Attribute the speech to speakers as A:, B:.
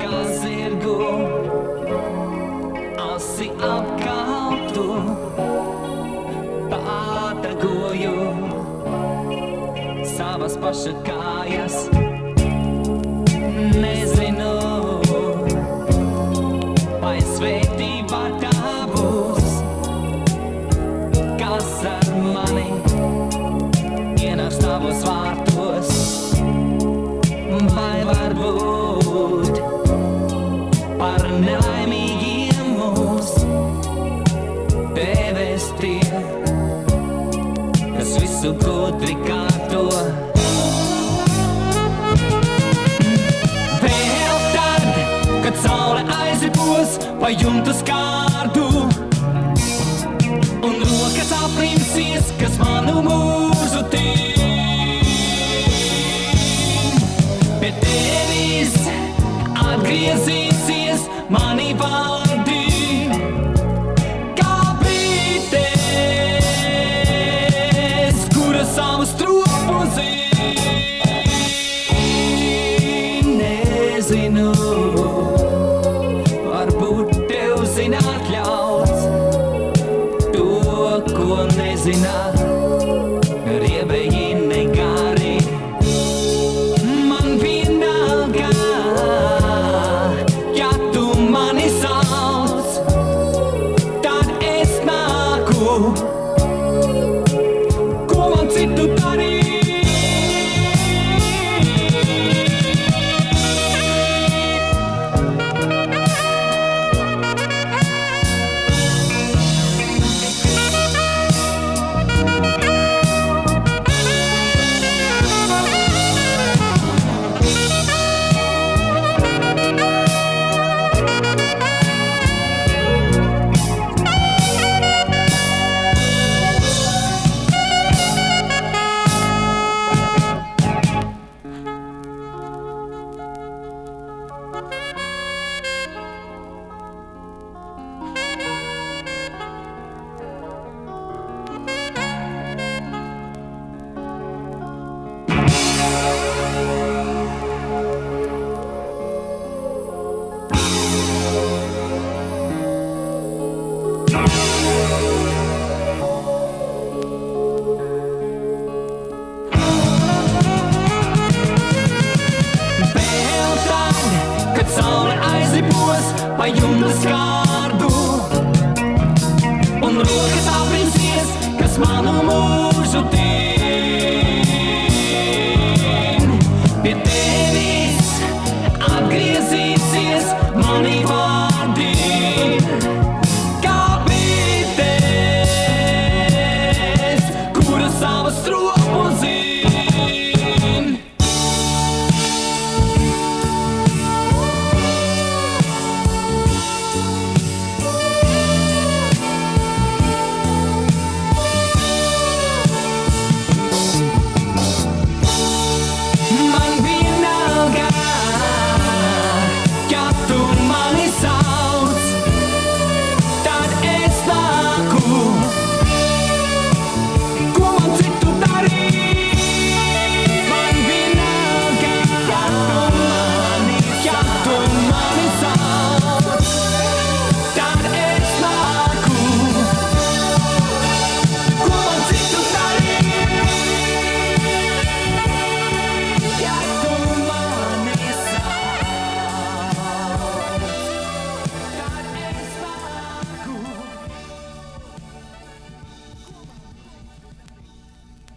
A: kā zirgu asi apkaltu pārtagoju savas paša kājas. Nezinu, visu gudri kārto. Vēl tad, kad saule aizibos, pajuntu skārdu un rokas aprimsies, kas manu mūžu tīk. Pie tevis atgriezīsies Nezinu, varbūt tev zināt ļauts to, ko nezināt. Vēl tad, kad saule aizibos, pajuntu skārdu